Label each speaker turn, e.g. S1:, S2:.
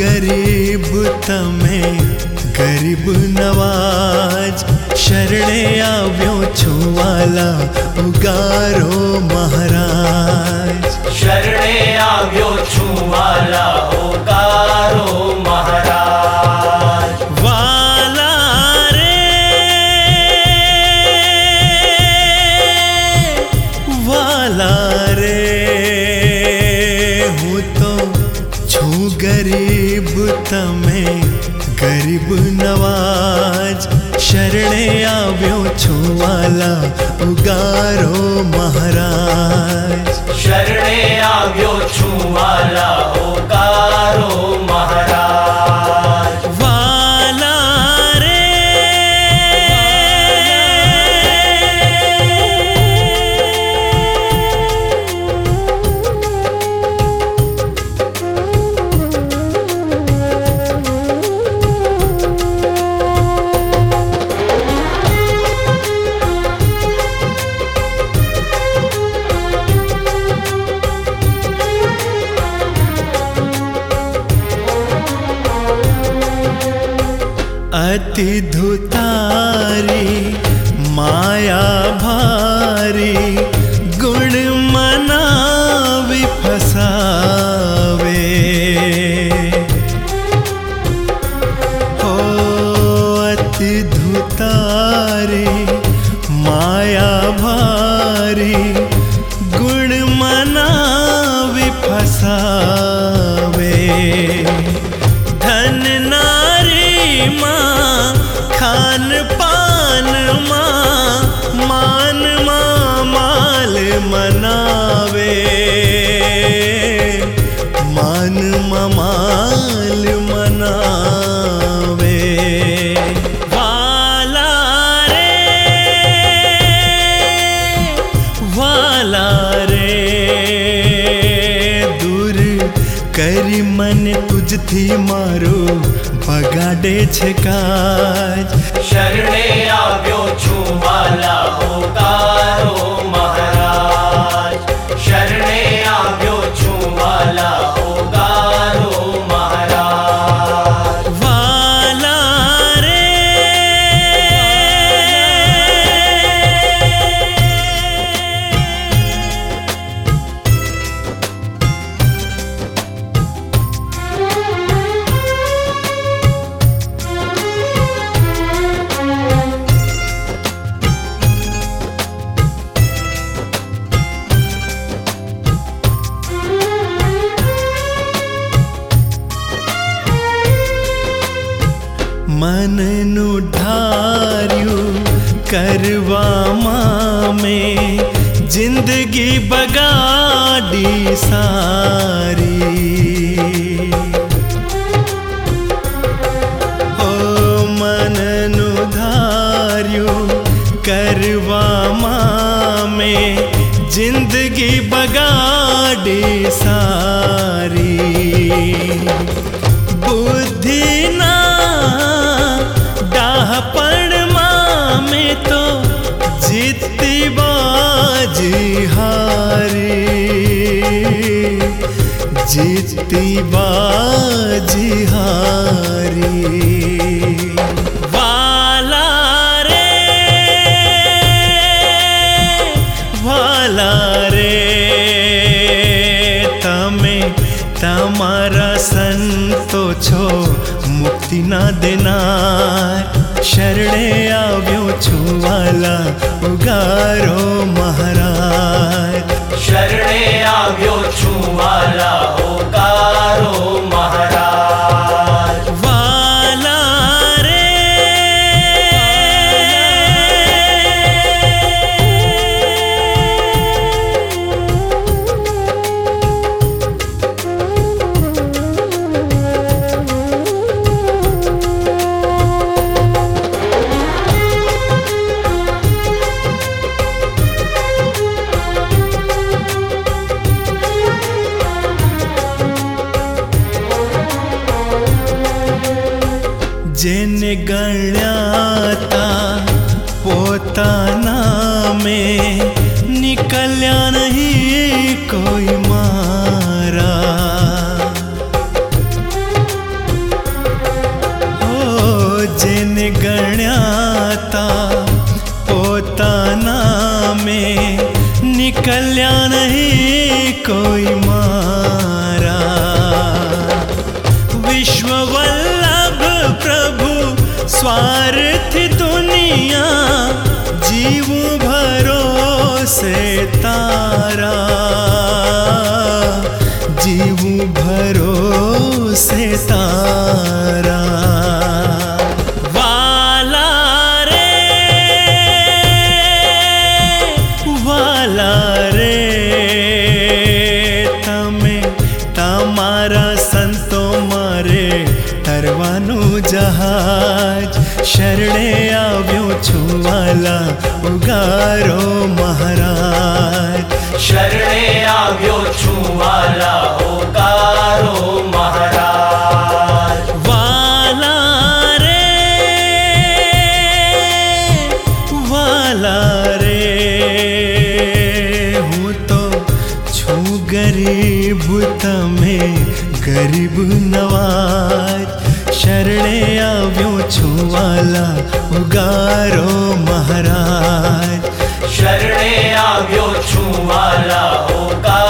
S1: गरीब तमे गरीब नवाज शरणे આવ્યો છું વાલા ઉગારો મહારાજ
S2: શરણે આવ્યો છું વાલા ઓકારો મહારાજ
S1: વાલા રે વાલા રે તમે ગરીબ નવાજ શરણે આવ્યો છું વાલા ઉગારો મહારાજ अति धुतारी माया भारी गुण मनावी फसावे। हो अति धुतारी माया भारी તુજથી મારું બગાડે છે કાજ.
S2: શરણે આવ્યો છું વાલા.
S1: મનનું ઢાર્યું કરવામાં મેં જિંદગી બગાડી સારી હો મનનું ધાર્યું કરવામાં મેં જિંદગી બગાડી સારી બુદ્ધિના હારી જીતી બાજી હારી વાલા રે વાલા રે તમે તમારા સંતો છો મુક્તિ ના દેનાર શરણે આવ્યો છું વાલા ઉગારો મહારાજ शरणे आव्यो छूवाला ગણ્યાતા પોતાના મેં નીકળ્યા નહીં કોઈ મારા ઓ જેને ગણ્યાતા પોતાના મેં નીકળ્યા નહીં કોઈ स्वार्थ दुनिया जीव भरोसे तारा। जीव भरोसे तारा। जहाज़ शरणे आव्यो छुवाला उगारो महाराज। शरणे आव्यो
S2: छुवाला उगारो महाराज। वाला रे वाला
S1: रे हूँ तो छू गरीब तमें गरीब नवाज़। शरणे आव्यो छुवाला उगारो महाराज। शरणे आव्यो छुवाला उगारो